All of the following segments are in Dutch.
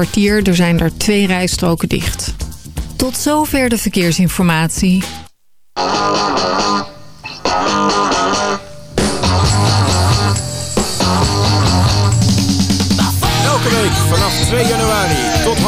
kwartier. Er zijn er twee rijstroken dicht. Tot zover de verkeersinformatie. Elke week vanaf 2 januari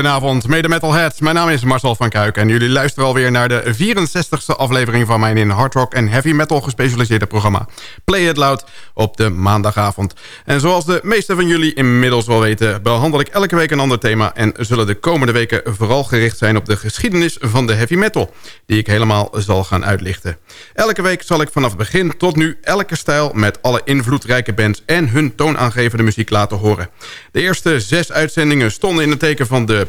Goedenavond, mede metalheads. Mijn naam is Marcel van Kuik en jullie luisteren alweer naar de 64ste aflevering van mijn in hard rock en heavy metal gespecialiseerde programma Play It Loud op de maandagavond. En zoals de meeste van jullie inmiddels wel weten, behandel ik elke week een ander thema en zullen de komende weken vooral gericht zijn op de geschiedenis van de heavy metal, die ik helemaal zal gaan uitlichten. Elke week zal ik vanaf begin tot nu elke stijl met alle invloedrijke bands en hun toonaangevende muziek laten horen. De eerste zes uitzendingen stonden in het teken van de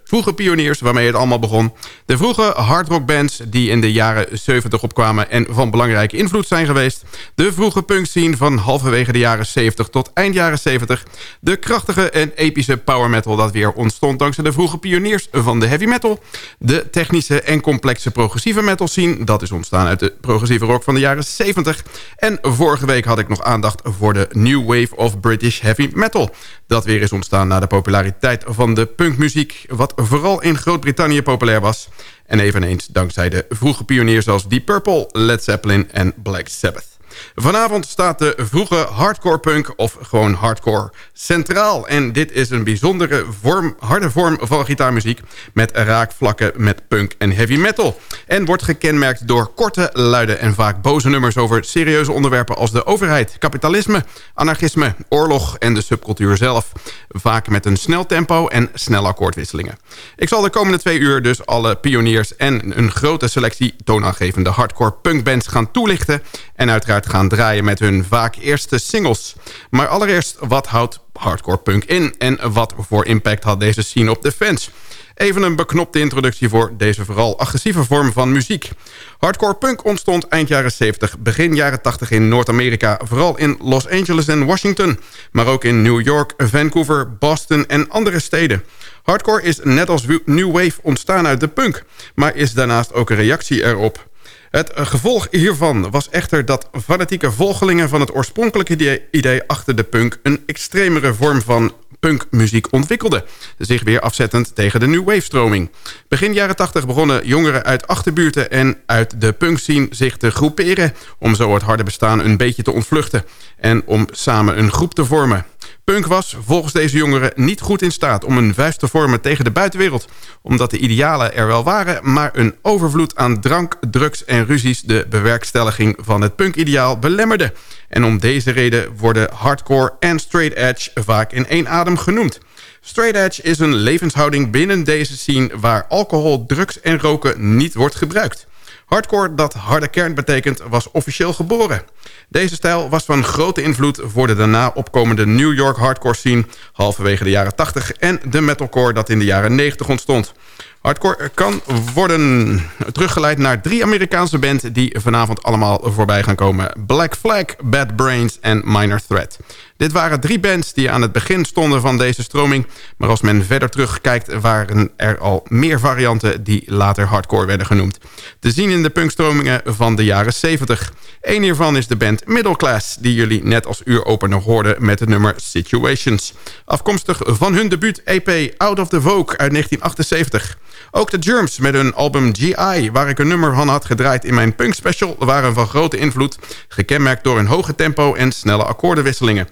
vroege pioniers waarmee het allemaal begon. De vroege hardrockbands die in de jaren 70 opkwamen en van belangrijke invloed zijn geweest. De vroege punkscene van halverwege de jaren 70 tot eind jaren 70. De krachtige en epische power metal dat weer ontstond dankzij de vroege pioniers van de heavy metal. De technische en complexe progressieve metal scene. Dat is ontstaan uit de progressieve rock van de jaren 70. En vorige week had ik nog aandacht voor de New Wave of British Heavy Metal. Dat weer is ontstaan na de populariteit van de punkmuziek wat vooral in Groot-Brittannië populair was. En eveneens dankzij de vroege pioniers als Deep Purple, Led Zeppelin en Black Sabbath. Vanavond staat de vroege hardcore punk, of gewoon hardcore, centraal. En dit is een bijzondere vorm, harde vorm van gitaarmuziek... met raakvlakken met punk en heavy metal. En wordt gekenmerkt door korte, luide en vaak boze nummers... over serieuze onderwerpen als de overheid, kapitalisme, anarchisme... oorlog en de subcultuur zelf. Vaak met een snel tempo en snelle akkoordwisselingen. Ik zal de komende twee uur dus alle pioniers... en een grote selectie toonaangevende hardcore punkbands gaan toelichten... en uiteraard gaan draaien met hun vaak eerste singles. Maar allereerst, wat houdt hardcore punk in? En wat voor impact had deze scene op de fans? Even een beknopte introductie voor deze vooral agressieve vorm van muziek. Hardcore punk ontstond eind jaren 70, begin jaren 80 in Noord-Amerika... vooral in Los Angeles en Washington... maar ook in New York, Vancouver, Boston en andere steden. Hardcore is net als New Wave ontstaan uit de punk... maar is daarnaast ook een reactie erop. Het gevolg hiervan was echter dat fanatieke volgelingen van het oorspronkelijke idee achter de punk... een extremere vorm van punkmuziek ontwikkelde. Zich weer afzettend tegen de New Wave-stroming. Begin jaren 80 begonnen jongeren uit achterbuurten en uit de punkscene zich te groeperen... om zo het harde bestaan een beetje te ontvluchten... en om samen een groep te vormen. Punk was volgens deze jongeren niet goed in staat om een vuist te vormen tegen de buitenwereld. Omdat de idealen er wel waren, maar een overvloed aan drank, drugs en ruzies de bewerkstelliging van het punkideaal belemmerde. En om deze reden worden hardcore en straight edge vaak in één adem genoemd. Straight edge is een levenshouding binnen deze scene waar alcohol, drugs en roken niet wordt gebruikt. Hardcore, dat harde kern betekent, was officieel geboren. Deze stijl was van grote invloed voor de daarna opkomende New York hardcore scene... halverwege de jaren 80 en de metalcore dat in de jaren 90 ontstond. Hardcore kan worden teruggeleid naar drie Amerikaanse bands... die vanavond allemaal voorbij gaan komen. Black Flag, Bad Brains en Minor Threat. Dit waren drie bands die aan het begin stonden van deze stroming. Maar als men verder terugkijkt waren er al meer varianten... die later hardcore werden genoemd. Te zien in de punkstromingen van de jaren 70. Eén hiervan is de band Middle Class... die jullie net als uuropener hoorden met het nummer Situations. Afkomstig van hun debuut EP Out of the Vogue uit 1978... Ook de Germs met hun album GI, waar ik een nummer van had gedraaid in mijn punk special... waren van grote invloed, gekenmerkt door een hoge tempo en snelle akkoordenwisselingen.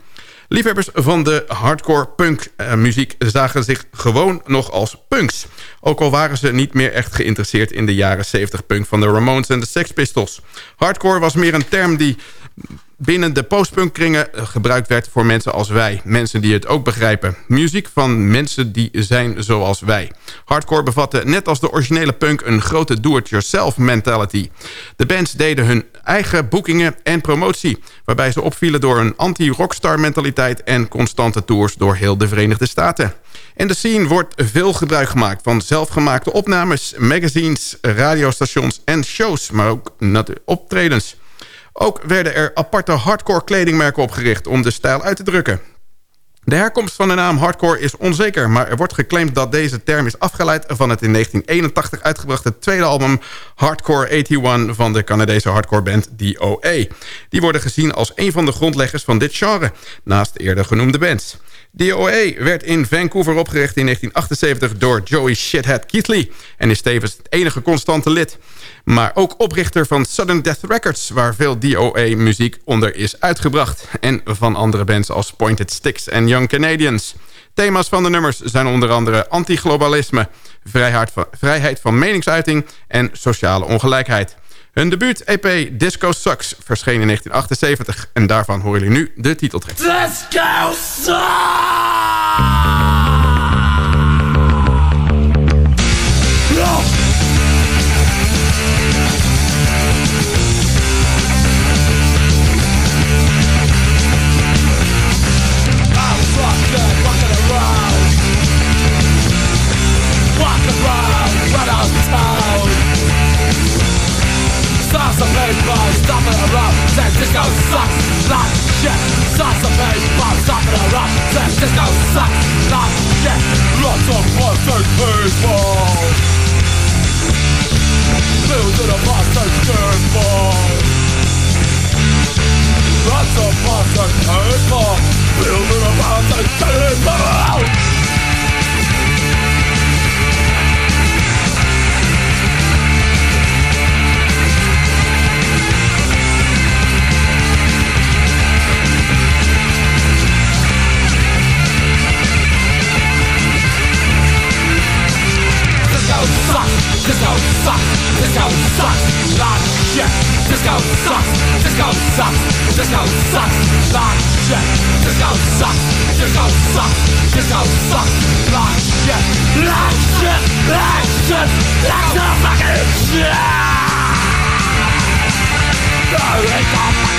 Liefhebbers van de hardcore punk uh, muziek zagen zich gewoon nog als punks. Ook al waren ze niet meer echt geïnteresseerd in de jaren 70 punk van de Ramones en de Sex Pistols. Hardcore was meer een term die binnen de postpunkkringen eh, gebruikt werd voor mensen als wij. Mensen die het ook begrijpen. Muziek van mensen die zijn zoals wij. Hardcore bevatte net als de originele punk een grote do-it-yourself mentality. De bands deden hun eigen boekingen en promotie... waarbij ze opvielen door een anti-rockstar mentaliteit... en constante tours door heel de Verenigde Staten. In de scene wordt veel gebruik gemaakt van zelfgemaakte opnames... magazines, radiostations en shows, maar ook optredens... Ook werden er aparte hardcore kledingmerken opgericht om de stijl uit te drukken. De herkomst van de naam hardcore is onzeker... maar er wordt geclaimd dat deze term is afgeleid... van het in 1981 uitgebrachte tweede album Hardcore 81... van de Canadese hardcore band DOA. Die worden gezien als een van de grondleggers van dit genre... naast eerder genoemde bands. DOA werd in Vancouver opgericht in 1978 door Joey Shithead Keithley... en is tevens het enige constante lid maar ook oprichter van Sudden Death Records... waar veel DOA-muziek onder is uitgebracht. En van andere bands als Pointed Sticks en Young Canadians. Thema's van de nummers zijn onder andere antiglobalisme... Vrijheid van, vrijheid van meningsuiting en sociale ongelijkheid. Hun debuut-EP Disco Sucks verscheen in 1978... en daarvan horen jullie nu de titeltrack. Disco Sucks! Cisco sucks, not shit Size of pain, bombs up in a San Cisco sucks, not shit Lots of bastard people Bills in a bastard circle Lots of bastard people Bills in a bastard circle sucks, disco sucks like shit. Disco sucks, disco sucks, disco sucks like shit. Disco sucks, disco sucks, disco sucks like shit. Like shit, like shit, like the fucking shit. Oh, it's a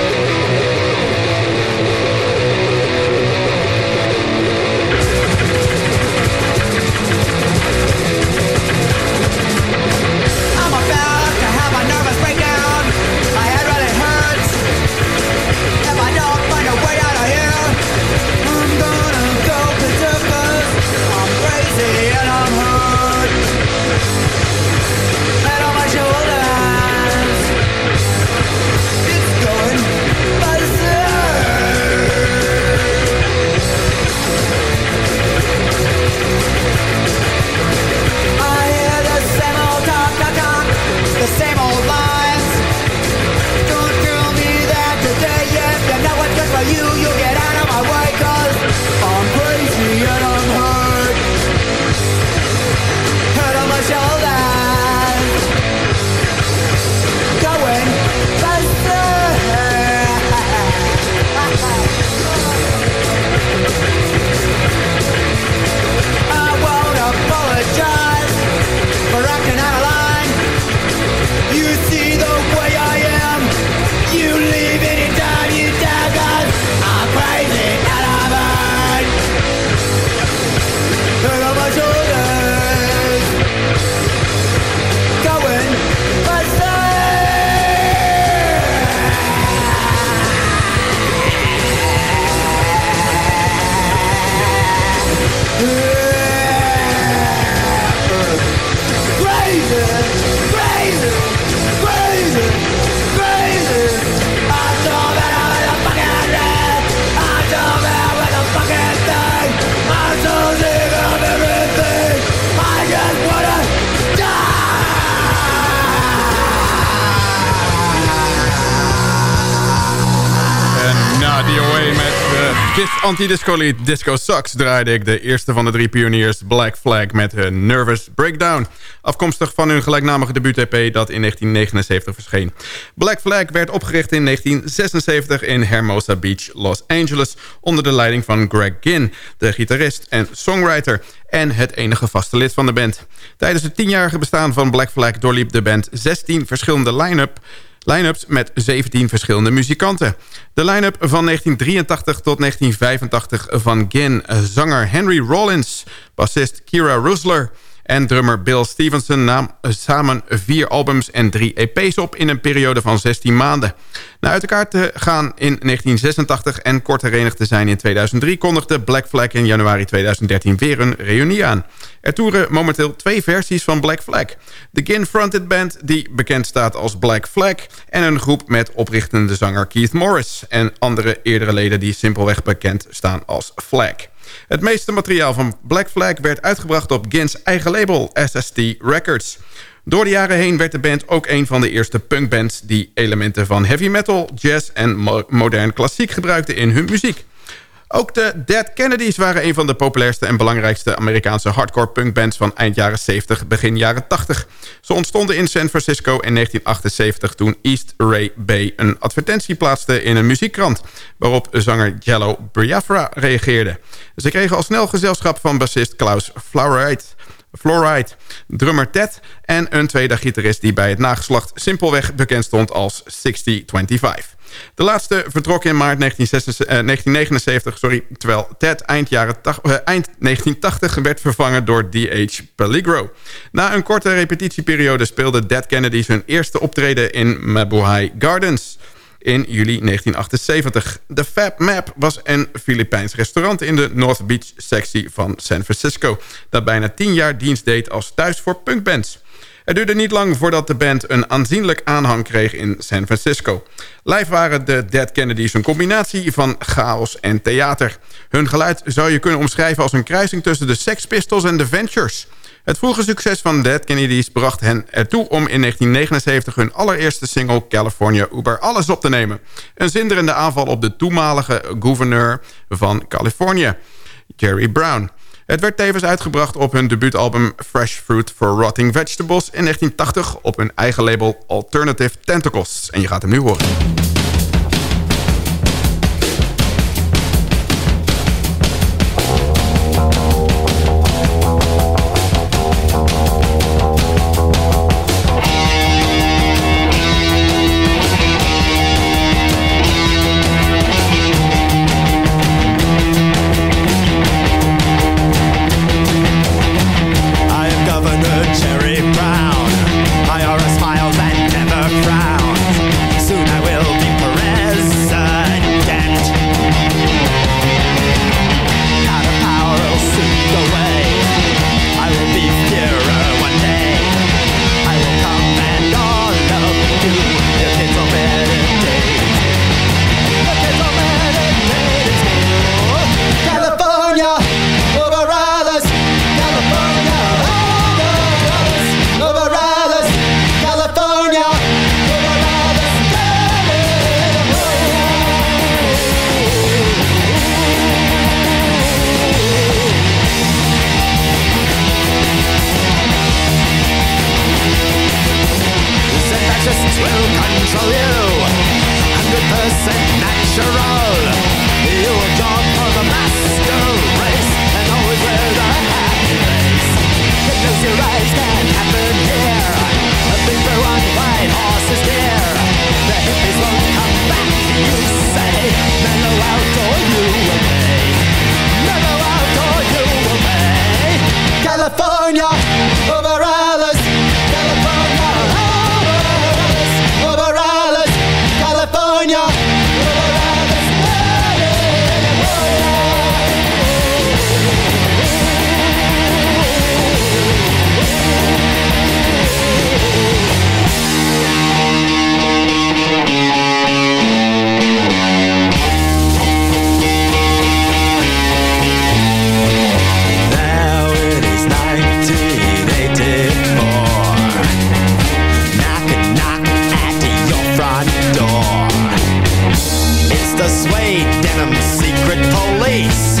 Dit anti-disco lied Disco Sucks draaide ik de eerste van de drie pioniers Black Flag met hun Nervous Breakdown. Afkomstig van hun gelijknamige debuut-EP dat in 1979 verscheen. Black Flag werd opgericht in 1976 in Hermosa Beach, Los Angeles... onder de leiding van Greg Ginn, de gitarist en songwriter... en het enige vaste lid van de band. Tijdens het tienjarige bestaan van Black Flag doorliep de band 16 verschillende line-up line-ups met 17 verschillende muzikanten. De line-up van 1983 tot 1985 van Gin, zanger Henry Rollins, bassist Kira Rusler en drummer Bill Stevenson nam samen vier albums en drie EP's op in een periode van 16 maanden. Na uit elkaar te gaan in 1986 en kort herenigd te zijn in 2003... kondigde Black Flag in januari 2013 weer een reunie aan. Er toeren momenteel twee versies van Black Flag. De Gin-fronted band die bekend staat als Black Flag... en een groep met oprichtende zanger Keith Morris... en andere eerdere leden die simpelweg bekend staan als Flag. Het meeste materiaal van Black Flag werd uitgebracht op Gins eigen label SST Records. Door de jaren heen werd de band ook een van de eerste punkbands... die elementen van heavy metal, jazz en modern klassiek gebruikten in hun muziek. Ook de Dead Kennedys waren een van de populairste en belangrijkste Amerikaanse hardcore punkbands van eind jaren 70, begin jaren 80. Ze ontstonden in San Francisco in 1978 toen East Ray Bay een advertentie plaatste in een muziekkrant, waarop zanger Jello Biafra reageerde. Ze kregen al snel gezelschap van bassist Klaus Fluoride, drummer Ted en een tweede gitarist die bij het nageslacht simpelweg bekend stond als 6025. De laatste vertrok in maart 1979, eh, sorry, terwijl Ted eind, jaren uh, eind 1980 werd vervangen door D.H. Peligro. Na een korte repetitieperiode speelde Dead Kennedys hun eerste optreden in Mabuhay Gardens in juli 1978. De Fab Map was een Filipijns restaurant in de North Beach sectie van San Francisco... dat bijna tien jaar dienst deed als thuis voor punkbands. Het duurde niet lang voordat de band een aanzienlijk aanhang kreeg in San Francisco. Live waren de Dead Kennedys een combinatie van chaos en theater. Hun geluid zou je kunnen omschrijven als een kruising tussen de Sex Pistols en de Ventures... Het vroege succes van Dead Kennedys bracht hen ertoe om in 1979 hun allereerste single California Uber Alles op te nemen. Een zinderende aanval op de toenmalige gouverneur van Californië, Jerry Brown. Het werd tevens uitgebracht op hun debuutalbum Fresh Fruit for Rotting Vegetables in 1980 op hun eigen label Alternative Tentacles. En je gaat hem nu horen. secret police.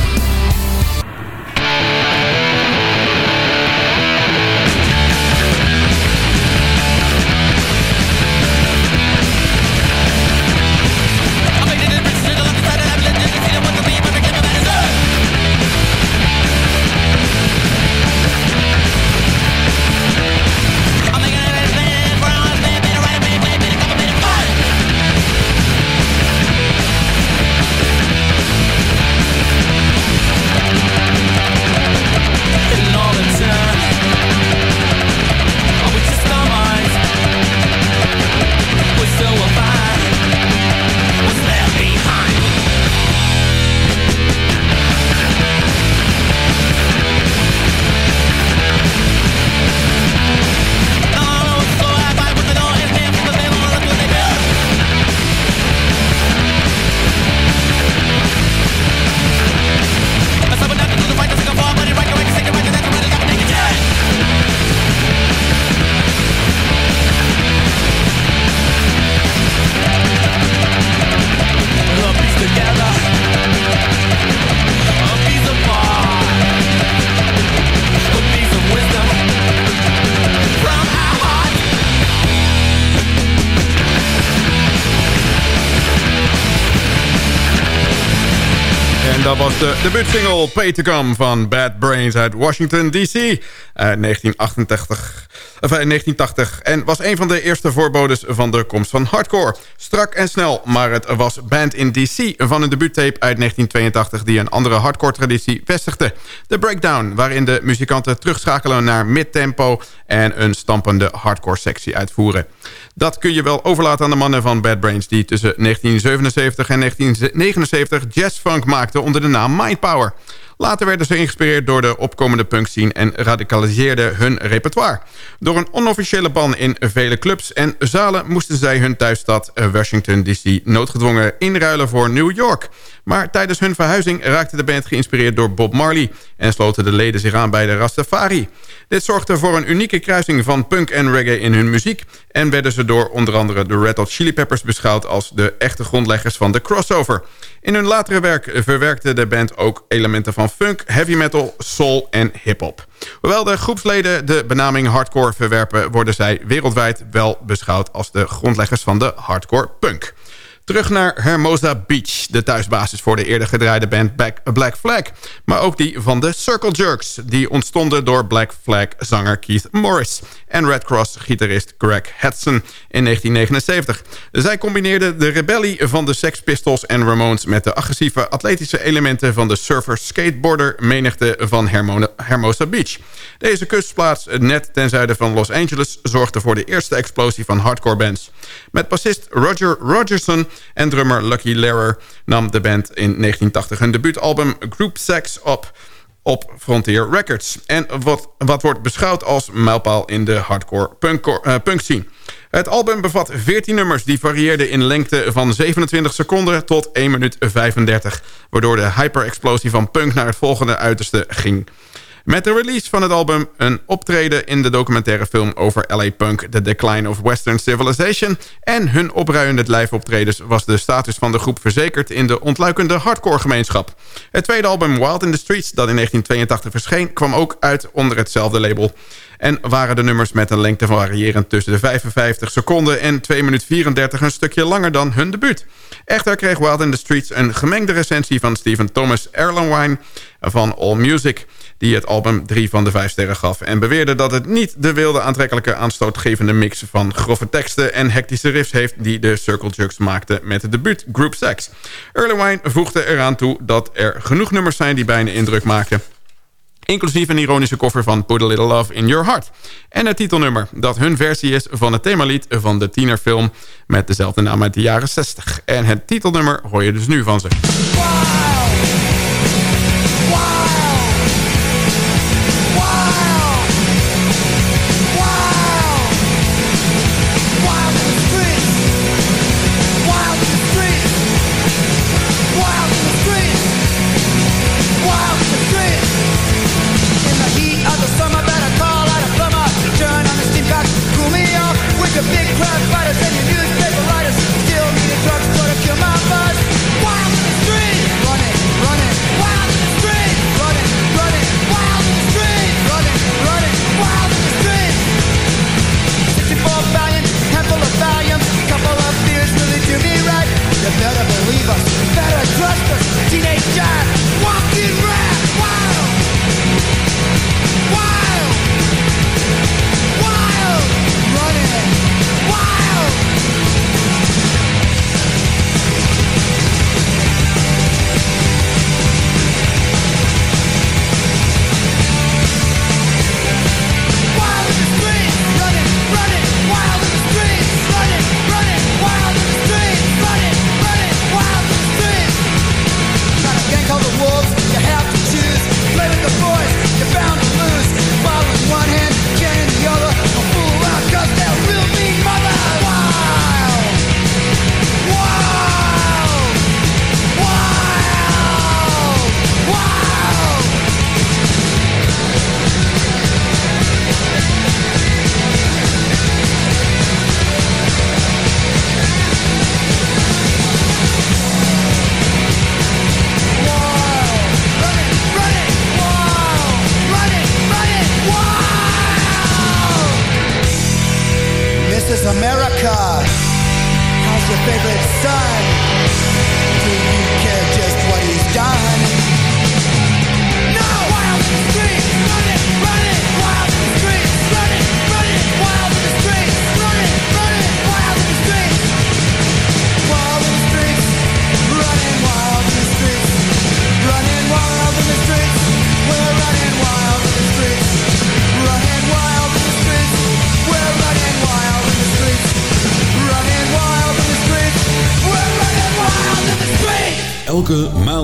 De debuutsingle Pay to Come van Bad Brains uit Washington D.C. uit 1988. 1980 en was een van de eerste voorbodes van de komst van hardcore. Strak en snel, maar het was Band in DC van een debuuttape uit 1982... die een andere hardcore-traditie vestigde. De Breakdown, waarin de muzikanten terugschakelen naar midtempo... en een stampende hardcore-sectie uitvoeren. Dat kun je wel overlaten aan de mannen van Bad Brains... die tussen 1977 en 1979 jazzfunk maakten onder de naam Mindpower... Later werden ze geïnspireerd door de opkomende punkscene... en radicaliseerden hun repertoire. Door een onofficiële ban in vele clubs en zalen... moesten zij hun thuisstad eh, Washington D.C. noodgedwongen inruilen voor New York. Maar tijdens hun verhuizing raakte de band geïnspireerd door Bob Marley... en sloten de leden zich aan bij de Rastafari. Dit zorgde voor een unieke kruising van punk en reggae in hun muziek... en werden ze door onder andere de Red Hot Chili Peppers beschouwd... als de echte grondleggers van de crossover. In hun latere werk verwerkte de band ook elementen van funk, heavy metal, soul en hip-hop. Hoewel de groepsleden de benaming hardcore verwerpen... worden zij wereldwijd wel beschouwd als de grondleggers van de hardcore punk. Terug naar Hermosa Beach, de thuisbasis voor de eerder gedraaide band Black Flag. Maar ook die van de Circle Jerks, die ontstonden door Black Flag zanger Keith Morris... en Red Cross gitarist Greg Hudson in 1979. Zij combineerden de rebellie van de Sex Pistols en Ramones... met de agressieve atletische elementen van de surfer-skateboarder menigte van Hermosa Beach. Deze kustplaats, net ten zuiden van Los Angeles... zorgde voor de eerste explosie van hardcore bands. Met bassist Roger Rogerson en drummer Lucky Lehrer nam de band in 1980 hun debuutalbum Group Sex op op Frontier Records. En wat, wat wordt beschouwd als mijlpaal in de hardcore punk, uh, punk scene. Het album bevat 14 nummers die varieerden in lengte van 27 seconden tot 1 minuut 35... waardoor de hyper-explosie van punk naar het volgende uiterste ging. Met de release van het album een optreden in de documentaire film over LA Punk... The Decline of Western Civilization... en hun opruiende lijfoptredens was de status van de groep verzekerd... in de ontluikende hardcore gemeenschap. Het tweede album Wild in the Streets, dat in 1982 verscheen... kwam ook uit onder hetzelfde label en waren de nummers met een lengte variërend tussen de 55 seconden en 2 minuten 34 een stukje langer dan hun debuut. Echter kreeg Wild in the Streets een gemengde recensie van Stephen Thomas Erlenwine van All Music die het album 3 van de 5 sterren gaf... en beweerde dat het niet de wilde aantrekkelijke aanstootgevende mix... van grove teksten en hectische riffs heeft... die de Circle Jerks maakte met het debuut Group Sex. Erlenwine voegde eraan toe dat er genoeg nummers zijn die bijna indruk maken inclusief een ironische koffer van Put a Little Love in Your Heart. En het titelnummer, dat hun versie is van het themalied van de tienerfilm... met dezelfde naam uit de jaren 60. En het titelnummer hoor je dus nu van ze.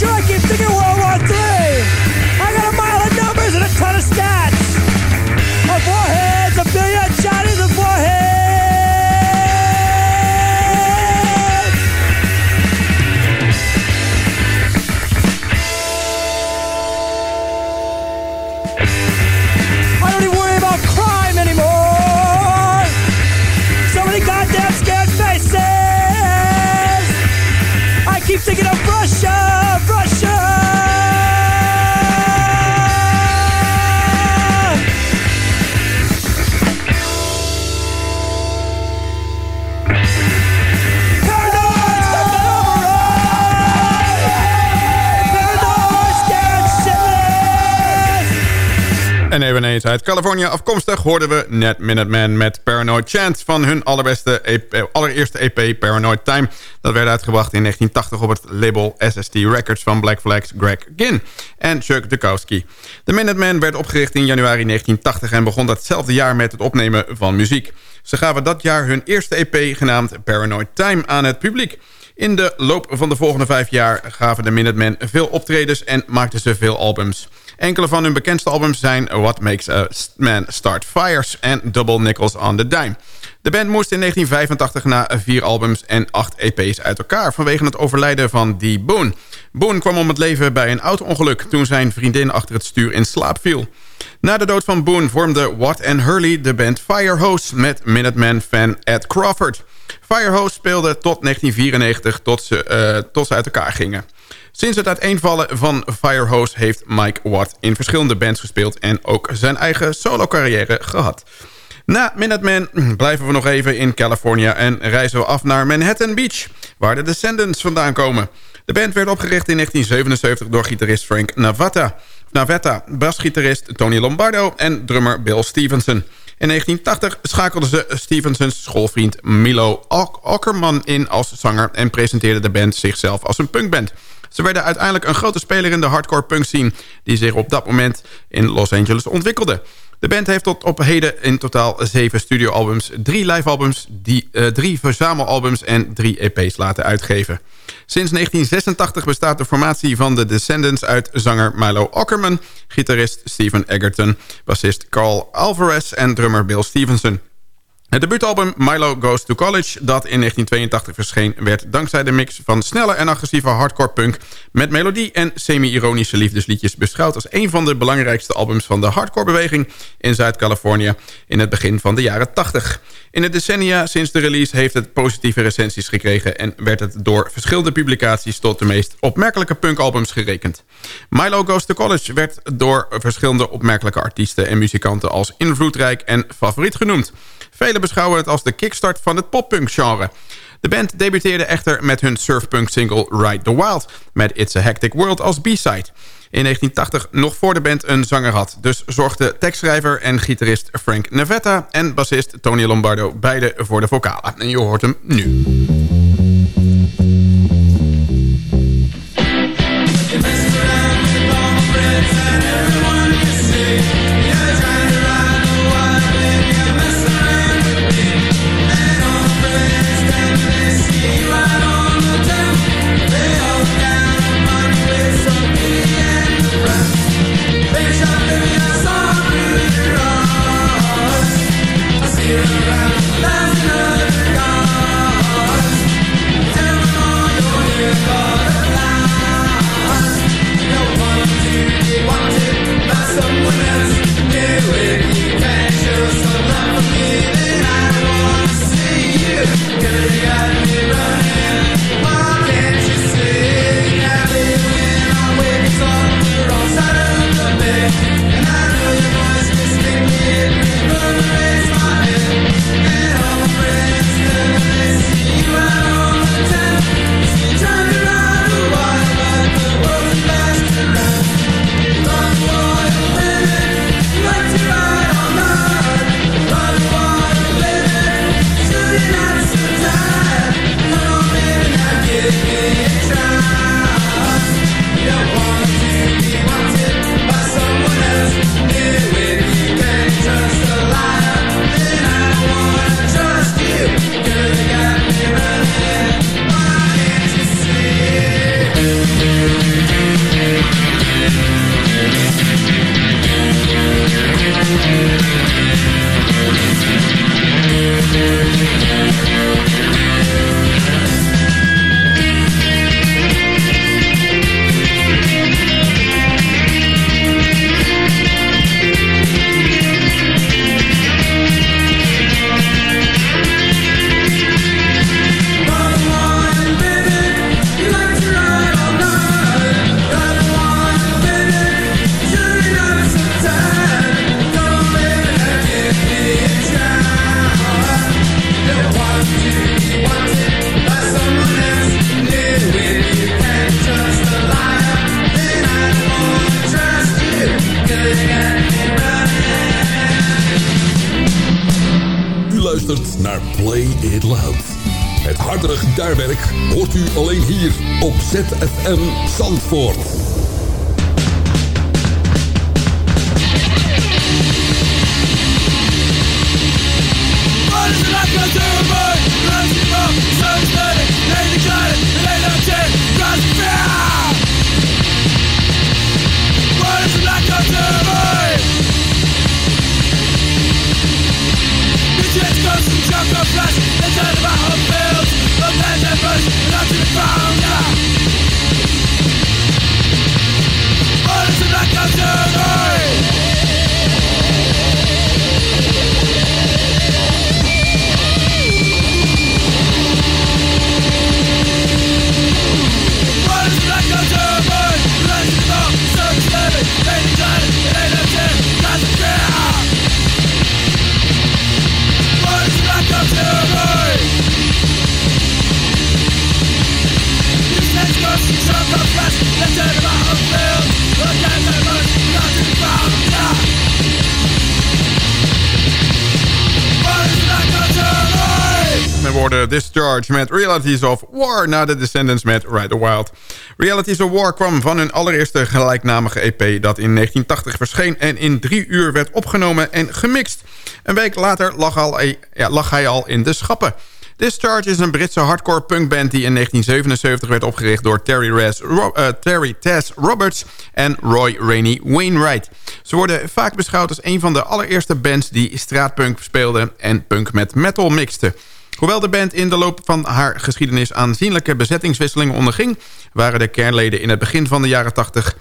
Sure I keep thinking of En eveneens uit Californië afkomstig hoorden we Net Minuteman met Paranoid Chant... van hun allerbeste allereerste EP Paranoid Time. Dat werd uitgebracht in 1980 op het label SST Records van Black Flags Greg Ginn en Chuck Dukowski. De Minuteman werd opgericht in januari 1980 en begon datzelfde jaar met het opnemen van muziek. Ze gaven dat jaar hun eerste EP genaamd Paranoid Time aan het publiek. In de loop van de volgende vijf jaar gaven de Minutemen veel optredens en maakten ze veel albums. Enkele van hun bekendste albums zijn What Makes a Man Start Fires en Double Nickels on the Dime. De band moest in 1985 na vier albums en acht EP's uit elkaar... vanwege het overlijden van Dee Boone. Boone kwam om het leven bij een auto-ongeluk... toen zijn vriendin achter het stuur in slaap viel. Na de dood van Boone vormde Watt en Hurley de band Firehose... met Minuteman-fan Ed Crawford. Firehose speelde tot 1994 tot ze, eh, tot ze uit elkaar gingen. Sinds het uiteenvallen van Firehose heeft Mike Watt in verschillende bands gespeeld... en ook zijn eigen solo-carrière gehad. Na Minuteman blijven we nog even in Californië... en reizen we af naar Manhattan Beach, waar de Descendants vandaan komen. De band werd opgericht in 1977 door gitarist Frank Navata... Navetta, basgitarist Tony Lombardo en drummer Bill Stevenson. In 1980 schakelden ze Stevensons schoolvriend Milo Ackerman in als zanger... en presenteerde de band zichzelf als een punkband. Ze werden uiteindelijk een grote speler in de hardcore punk scene... die zich op dat moment in Los Angeles ontwikkelde. De band heeft tot op heden in totaal zeven studioalbums... drie livealbums, uh, drie verzamelalbums en drie EP's laten uitgeven. Sinds 1986 bestaat de formatie van de Descendants uit zanger Milo Ackerman... gitarist Steven Egerton, bassist Carl Alvarez en drummer Bill Stevenson. Het debuutalbum Milo Goes to College, dat in 1982 verscheen... werd dankzij de mix van snelle en agressieve hardcore punk... met melodie en semi-ironische liefdesliedjes... beschouwd als een van de belangrijkste albums van de hardcore-beweging... in Zuid-Californië in het begin van de jaren 80. In de decennia sinds de release heeft het positieve recensies gekregen... en werd het door verschillende publicaties tot de meest opmerkelijke punkalbums gerekend. Milo Goes to College werd door verschillende opmerkelijke artiesten en muzikanten... als invloedrijk en favoriet genoemd. Velen beschouwen het als de kickstart van het poppunk-genre. De band debuteerde echter met hun surfpunk-single Ride the Wild... met It's a Hectic World als B-side. In 1980 nog voor de band een zanger had. Dus zorgden tekstschrijver en gitarist Frank Navetta... en bassist Tony Lombardo beide voor de vocalen. En je hoort hem nu. ZFM Zandvoort. Discharge met Realities of War... na de Descendants met Ride the Wild. Realities of War kwam van hun allereerste gelijknamige EP... dat in 1980 verscheen en in drie uur werd opgenomen en gemixt. Een week later lag, al, ja, lag hij al in de schappen. Discharge is een Britse hardcore punkband die in 1977 werd opgericht door Terry, eh, Terry Tess Roberts en Roy Rainey Wainwright. Ze worden vaak beschouwd als een van de allereerste bands die straatpunk speelden en punk met metal mixten. Hoewel de band in de loop van haar geschiedenis aanzienlijke bezettingswisselingen onderging... waren de kernleden in het begin van de jaren 80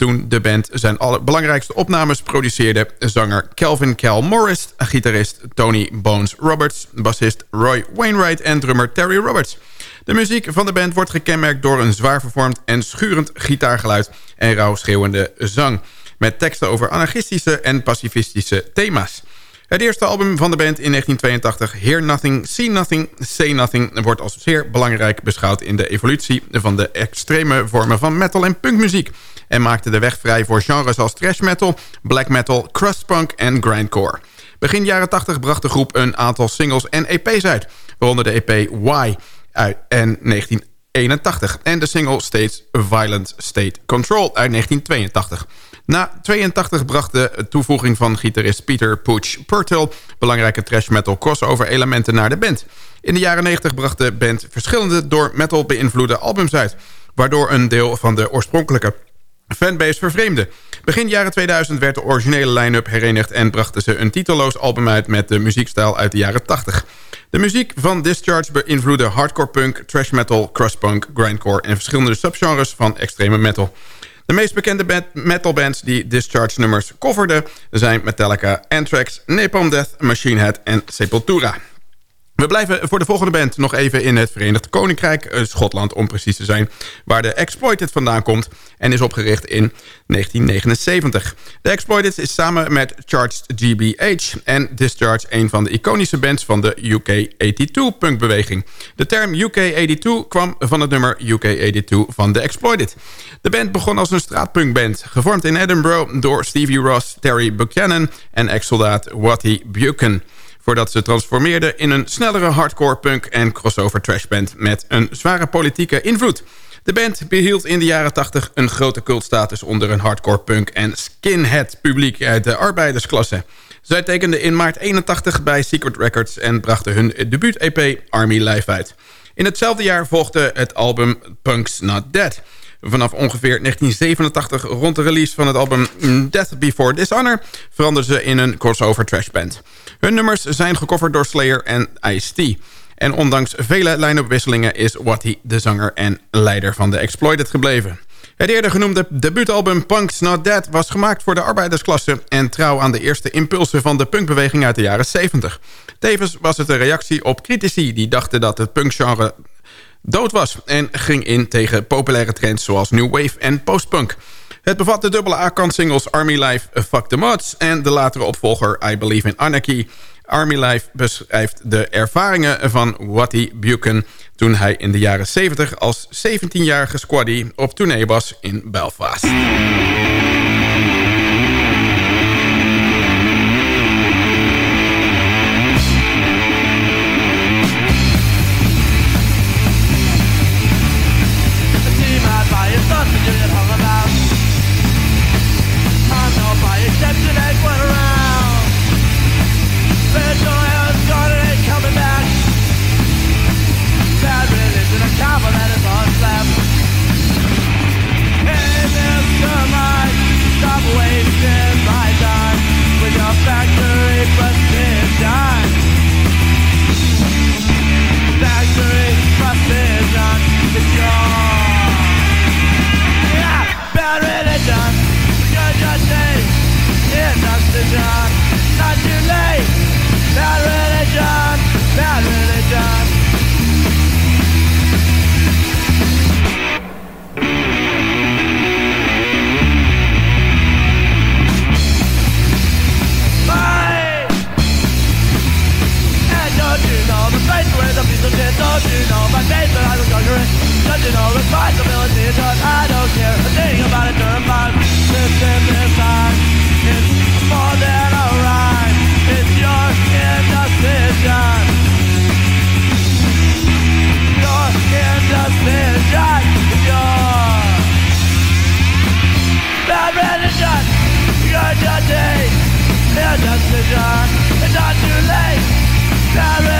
toen de band zijn belangrijkste opnames produceerde... zanger Calvin Cal Morris, gitarist Tony Bones Roberts... bassist Roy Wainwright en drummer Terry Roberts. De muziek van de band wordt gekenmerkt door een zwaar vervormd en schurend gitaargeluid... en rauw schreeuwende zang, met teksten over anarchistische en pacifistische thema's. Het eerste album van de band in 1982, Hear Nothing, See Nothing, Say Nothing... wordt als zeer belangrijk beschouwd in de evolutie van de extreme vormen van metal en punkmuziek... en maakte de weg vrij voor genres als thrash metal, black metal, crustpunk en grindcore. Begin jaren 80 bracht de groep een aantal singles en EP's uit... waaronder de EP Why uit en 1981 en de single States Violent State Control uit 1982... Na 82 bracht de toevoeging van gitarist Peter Pooch Purtill... belangrijke thrash metal crossover elementen naar de band. In de jaren 90 bracht de band verschillende door metal beïnvloede albums uit... waardoor een deel van de oorspronkelijke fanbase vervreemde. Begin jaren 2000 werd de originele line-up herenigd... en brachten ze een titelloos album uit met de muziekstijl uit de jaren 80. De muziek van Discharge beïnvloedde hardcore punk, trash metal, crustpunk, grindcore... en verschillende subgenres van extreme metal... De meest bekende band, metalbands die Discharge nummers coverden... zijn Metallica, Anthrax, Napalm Death, Machine Head en Sepultura. We blijven voor de volgende band nog even in het Verenigd Koninkrijk... eh, Schotland om precies te zijn... waar de Exploited vandaan komt... en is opgericht in 1979. De Exploited is samen met Charged GBH en Discharge... een van de iconische bands van de UK82-punkbeweging. De term UK82 kwam van het nummer UK82 van de Exploited. De band begon als een straatpunkband... gevormd in Edinburgh door Stevie Ross, Terry Buchanan... en ex-soldaat Watty Buchan voordat ze transformeerde in een snellere hardcore punk en crossover trashband met een zware politieke invloed. De band behield in de jaren 80 een grote cultstatus onder een hardcore punk en skinhead publiek uit de arbeidersklasse. Zij tekenden in maart 81 bij Secret Records en brachten hun debuut-EP Army Live uit. In hetzelfde jaar volgde het album Punk's Not Dead... Vanaf ongeveer 1987, rond de release van het album Death Before Dishonor... veranderden ze in een crossover trashband. Hun nummers zijn gecoverd door Slayer en Ice-T. En ondanks vele line-up is Watty de zanger en leider van de Exploited gebleven. Het eerder genoemde debuutalbum Punk's Not Dead was gemaakt voor de arbeidersklasse... en trouw aan de eerste impulsen van de punkbeweging uit de jaren 70. Tevens was het een reactie op critici die dachten dat het punkgenre dood was... en ging in tegen populaire trends zoals New Wave en postpunk. Het bevat de dubbele A-kant singles Army Life, Fuck the Mods... en de latere opvolger I Believe in Anarchy. Army Life beschrijft de ervaringen van Watty Buchan... toen hij in de jaren 70 als 17-jarige squaddie op tournee was in Belfast. Touching no responsibility, cause I don't care a thing about it during my Listen this time, it's more than a rhyme. It's your indecision. Your indecision. Your bad religion. Your indecision. It's not too late. Bad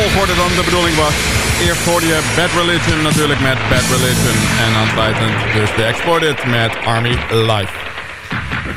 Volgorde dan de bedoeling was. Eerst hoorde je Bad Religion natuurlijk met Bad Religion. En aansluitend dus The Exploited met Army Life.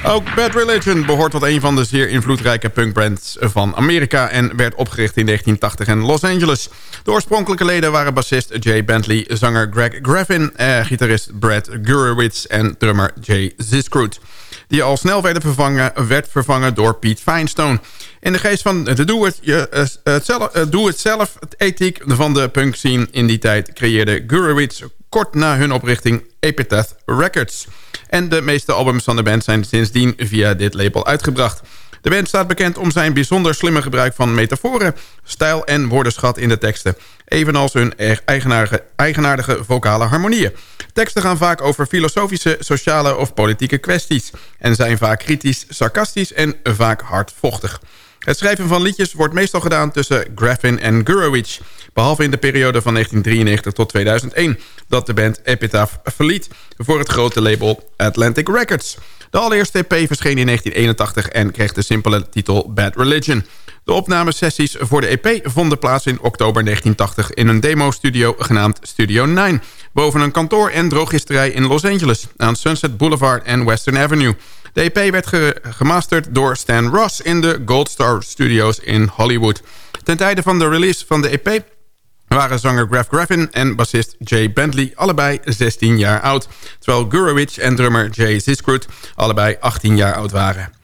Ook Bad Religion behoort tot een van de zeer invloedrijke punkbands van Amerika... en werd opgericht in 1980 in Los Angeles. De oorspronkelijke leden waren bassist Jay Bentley, zanger Greg Graffin... Eh, gitarist Brad Gurewitz en drummer Jay Ziskrut die al snel werden vervangen, werd vervangen door Pete Finestone. In de geest van de doe-het-zelf doe het zelf, het ethiek van de punk scene in die tijd... creëerde Gurewitz kort na hun oprichting Epitaph Records. En de meeste albums van de band zijn sindsdien via dit label uitgebracht. De band staat bekend om zijn bijzonder slimme gebruik van metaforen... stijl en woordenschat in de teksten. Evenals hun eigenaardige, eigenaardige vocale harmonieën. Teksten gaan vaak over filosofische, sociale of politieke kwesties... en zijn vaak kritisch, sarcastisch en vaak hardvochtig. Het schrijven van liedjes wordt meestal gedaan tussen Graffin en Gurewitz... behalve in de periode van 1993 tot 2001... dat de band Epitaph verliet voor het grote label Atlantic Records... De allereerste EP verscheen in 1981 en kreeg de simpele titel Bad Religion. De opnamesessies voor de EP vonden plaats in oktober 1980... in een demo-studio genaamd Studio 9... boven een kantoor en drogisterij in Los Angeles... aan Sunset Boulevard en Western Avenue. De EP werd ge gemasterd door Stan Ross in de Gold Star Studios in Hollywood. Ten tijde van de release van de EP waren zanger Graf Graffin en bassist Jay Bentley allebei 16 jaar oud... terwijl Gurewitz en drummer Jay Ziskrut allebei 18 jaar oud waren.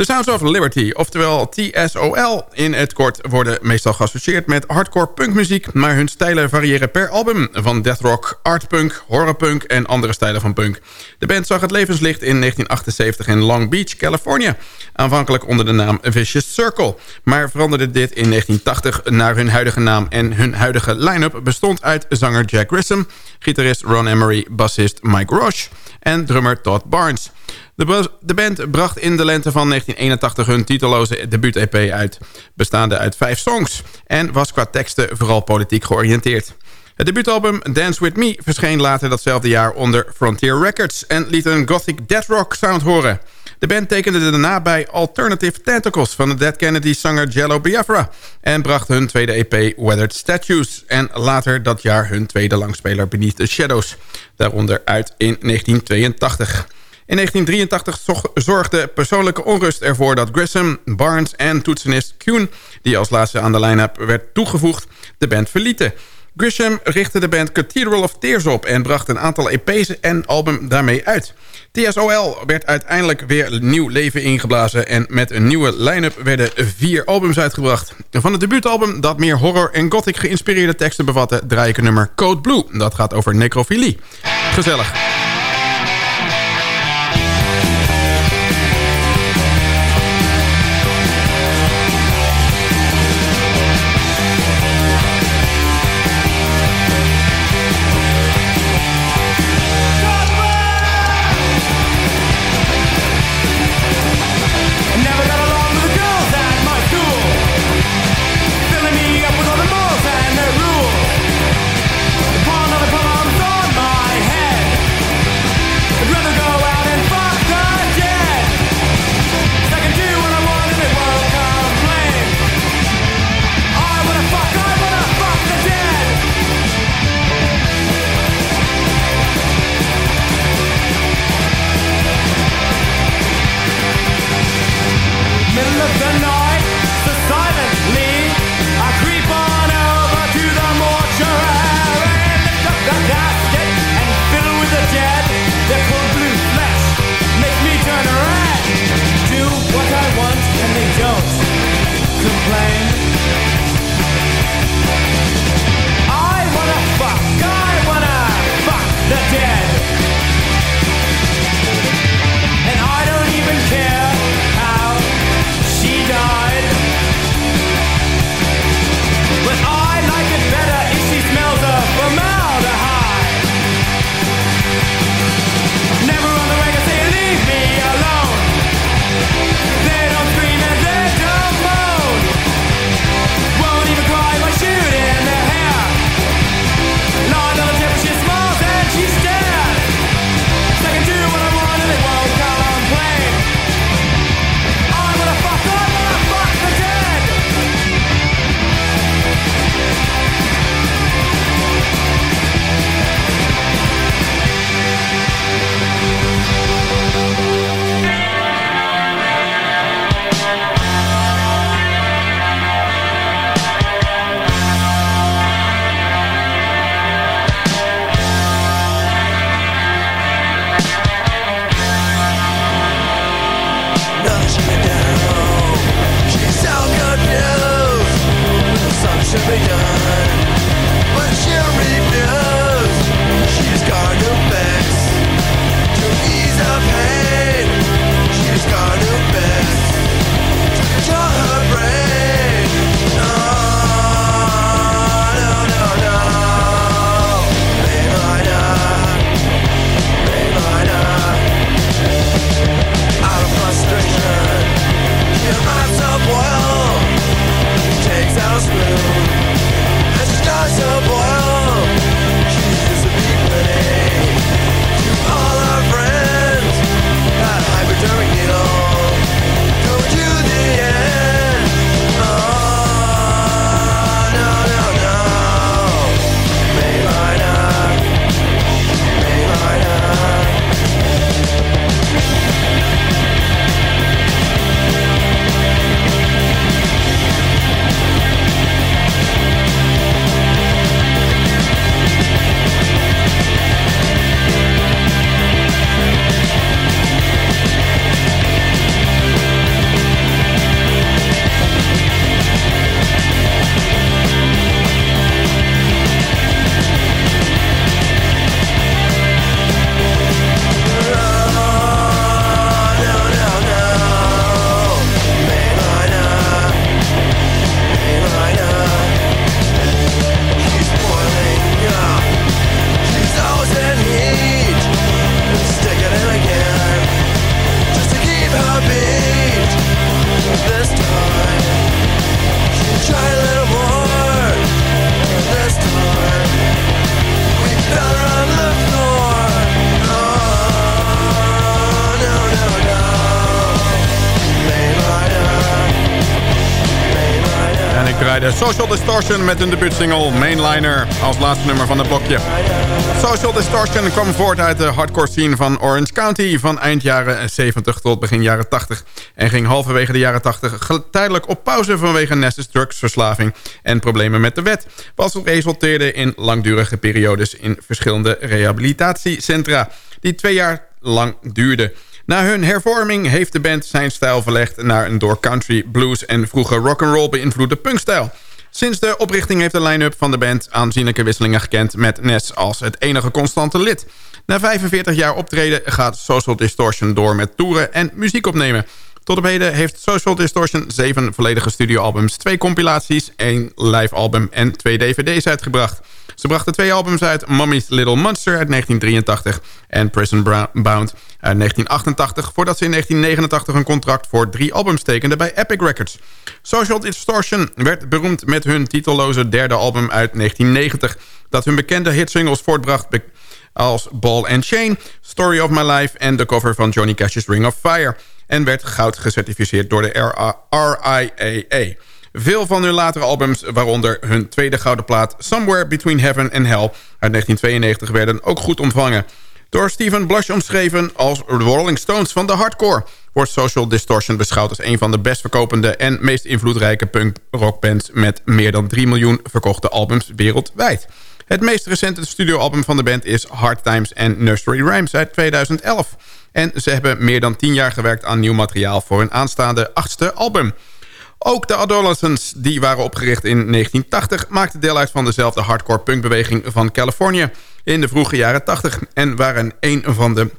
The Sounds of Liberty, oftewel TSOL in het kort... worden meestal geassocieerd met hardcore punkmuziek... maar hun stijlen variëren per album... van deathrock, artpunk, horrorpunk en andere stijlen van punk. De band zag het levenslicht in 1978 in Long Beach, California. Aanvankelijk onder de naam Vicious Circle... maar veranderde dit in 1980 naar hun huidige naam... en hun huidige line-up bestond uit zanger Jack Grissom... gitarist Ron Emery, bassist Mike Roche en drummer Todd Barnes... De, band bracht in de lente van 1981 hun titelloze debuut-EP uit... bestaande uit vijf songs... en was qua teksten vooral politiek georiënteerd. Het debuutalbum Dance With Me verscheen later datzelfde jaar onder Frontier Records... en liet een gothic death rock sound horen. De band tekende daarna bij Alternative Tentacles van de Dead Kennedy-zanger Jello Biafra... en bracht hun tweede EP Weathered Statues... en later dat jaar hun tweede langspeler Beneath the Shadows. Daaronder uit in 1982. In 1983 zorgde persoonlijke onrust ervoor dat Grissom, Barnes en toetsenist Kuhn... die als laatste aan de line-up werd toegevoegd, de band verlieten. Grisham richtte de band Cathedral of Tears op... en bracht een aantal EP's en album daarmee uit. TSOL werd uiteindelijk weer nieuw leven ingeblazen... en met een nieuwe line-up werden vier albums uitgebracht. Van het debuutalbum dat meer horror en gothic geïnspireerde teksten bevatte... draai ik een nummer Code Blue. Dat gaat over necrofilie. Gezellig. that Met hun debuutsingle Mainliner als laatste nummer van het blokje. Social Distortion kwam voort uit de hardcore scene van Orange County... van eind jaren 70 tot begin jaren 80. En ging halverwege de jaren 80 tijdelijk op pauze... vanwege Nessus drugsverslaving en problemen met de wet. Wat resulteerde in langdurige periodes in verschillende rehabilitatiecentra... die twee jaar lang duurden. Na hun hervorming heeft de band zijn stijl verlegd... naar een door country, blues en vroege rock'n'roll beïnvloede punkstijl. Sinds de oprichting heeft de line-up van de band aanzienlijke wisselingen gekend... met Ness als het enige constante lid. Na 45 jaar optreden gaat Social Distortion door met toeren en muziek opnemen. Tot op heden heeft Social Distortion zeven volledige studioalbums... twee compilaties, één live album en twee dvd's uitgebracht... Ze brachten twee albums uit. Mommy's Little Monster uit 1983 en Prison Bound uit 1988... voordat ze in 1989 een contract voor drie albums tekenden bij Epic Records. Social Distortion werd beroemd met hun titelloze derde album uit 1990... dat hun bekende hitsingles voortbracht als Ball and Chain... Story of My Life en de cover van Johnny Cash's Ring of Fire... en werd goud gecertificeerd door de RIAA. Veel van hun latere albums, waaronder hun tweede gouden plaat... Somewhere Between Heaven and Hell uit 1992... werden ook goed ontvangen. Door Steven Blush omschreven als Rolling Stones van de hardcore... wordt Social Distortion beschouwd als een van de best verkopende... en meest invloedrijke punk-rockbands... met meer dan 3 miljoen verkochte albums wereldwijd. Het meest recente studioalbum van de band is Hard Times and Nursery Rhymes uit 2011. En ze hebben meer dan 10 jaar gewerkt aan nieuw materiaal... voor hun aanstaande achtste album... Ook de Adolescents, die waren opgericht in 1980... maakten deel uit van dezelfde hardcore punkbeweging van Californië... in de vroege jaren 80 en waren een van de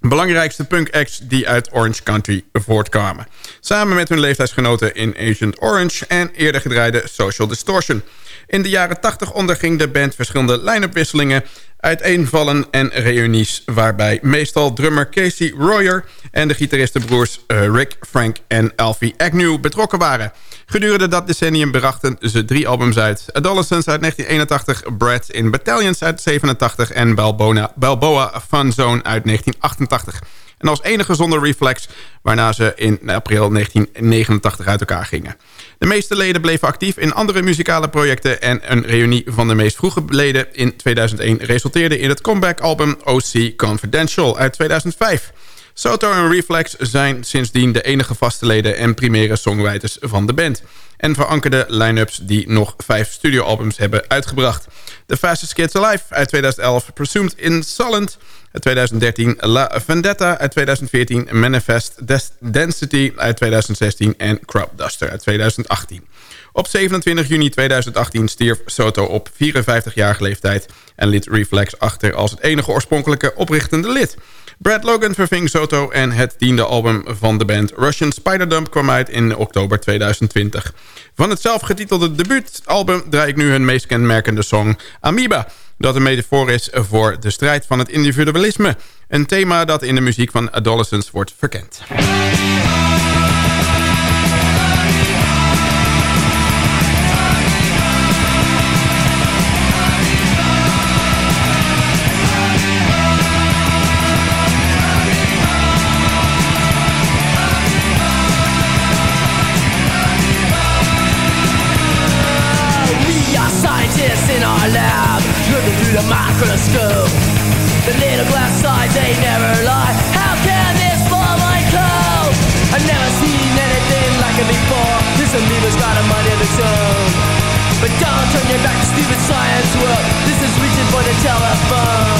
belangrijkste punk acts die uit Orange County voortkwamen. Samen met hun leeftijdsgenoten in Agent Orange en eerder gedraaide Social Distortion. In de jaren 80 onderging de band verschillende line-up wisselingen uiteenvallen en reunies... waarbij meestal drummer Casey Royer en de gitaristenbroers uh, Rick, Frank en Alfie Agnew betrokken waren. Gedurende dat decennium brachten ze drie albums uit. Adolescence uit 1981, Brad in Battalions uit 87 en Balboa, Balboa Fun Zone uit 1988. En als enige zonder Reflex, waarna ze in april 1989 uit elkaar gingen. De meeste leden bleven actief in andere muzikale projecten... en een reunie van de meest vroege leden in 2001 resulteerde in het comeback-album OC Confidential uit 2005. Soto en Reflex zijn sindsdien de enige vaste leden en primaire songwriters van de band en verankerde line-ups die nog vijf studioalbums hebben uitgebracht. The Fastest Kids Alive uit 2011, Presumed Insolent uit 2013, La Vendetta uit 2014, Manifest Density uit 2016 en Crop Duster uit 2018. Op 27 juni 2018 stierf Soto op 54-jarige leeftijd... en liet Reflex achter als het enige oorspronkelijke oprichtende lid. Brad Logan verving Soto en het tiende album van de band Russian Spiderdump kwam uit in oktober 2020. Van het zelfgetitelde debuutalbum draai ik nu hun meest kenmerkende song Amoeba... dat een metafoor is voor de strijd van het individualisme. Een thema dat in de muziek van Adolescents wordt verkend. But don't turn your back to stupid science world. This is reaching for the telephone.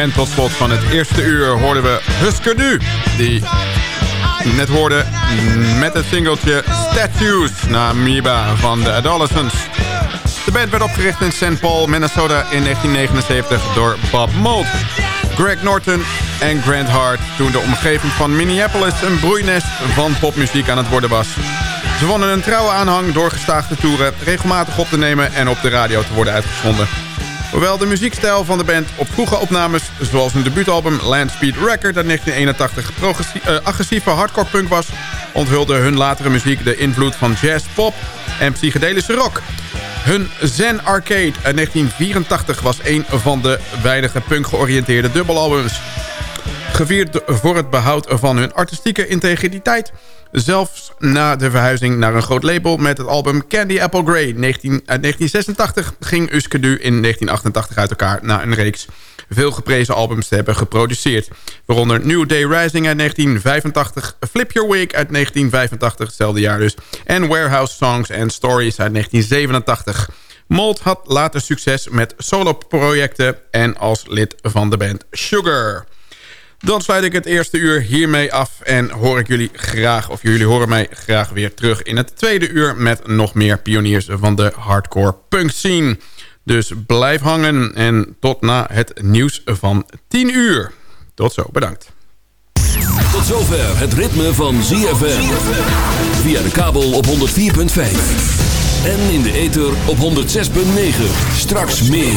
En tot slot van het eerste uur hoorden we Husker Du. Die net hoorde met het singeltje Statues na Miba van de Adolescents. De band werd opgericht in St. Paul, Minnesota in 1979 door Bob Mould. Greg Norton en Grant Hart toen de omgeving van Minneapolis een broeinest van popmuziek aan het worden was. Ze wonnen een trouwe aanhang door gestaagde toeren, regelmatig op te nemen en op de radio te worden uitgezonden. Hoewel de muziekstijl van de band op vroege opnames, zoals hun debuutalbum Landspeed Record uit 1981, uh, agressieve hardcore punk was, onthulde hun latere muziek de invloed van jazz, pop en psychedelische rock. Hun Zen Arcade uit 1984 was een van de weinige punk-georiënteerde dubbelalbums. Gevierd voor het behoud van hun artistieke integriteit... Zelfs na de verhuizing naar een groot label met het album Candy Apple Grey 19, uit 1986 ging Uskedu in 1988 uit elkaar na een reeks veel geprezen albums te hebben geproduceerd. Waaronder New Day Rising uit 1985, Flip Your Wig uit 1985, hetzelfde jaar dus... en Warehouse Songs and Stories uit 1987. Mold had later succes met solo-projecten en als lid van de band Sugar. Dan sluit ik het eerste uur hiermee af en hoor ik jullie graag, of jullie horen mij graag weer terug in het tweede uur met nog meer pioniers van de hardcore punk scene. Dus blijf hangen en tot na het nieuws van 10 uur. Tot zo, bedankt. Tot zover het ritme van ZFM. Via de kabel op 104.5. En in de ether op 106.9. Straks meer.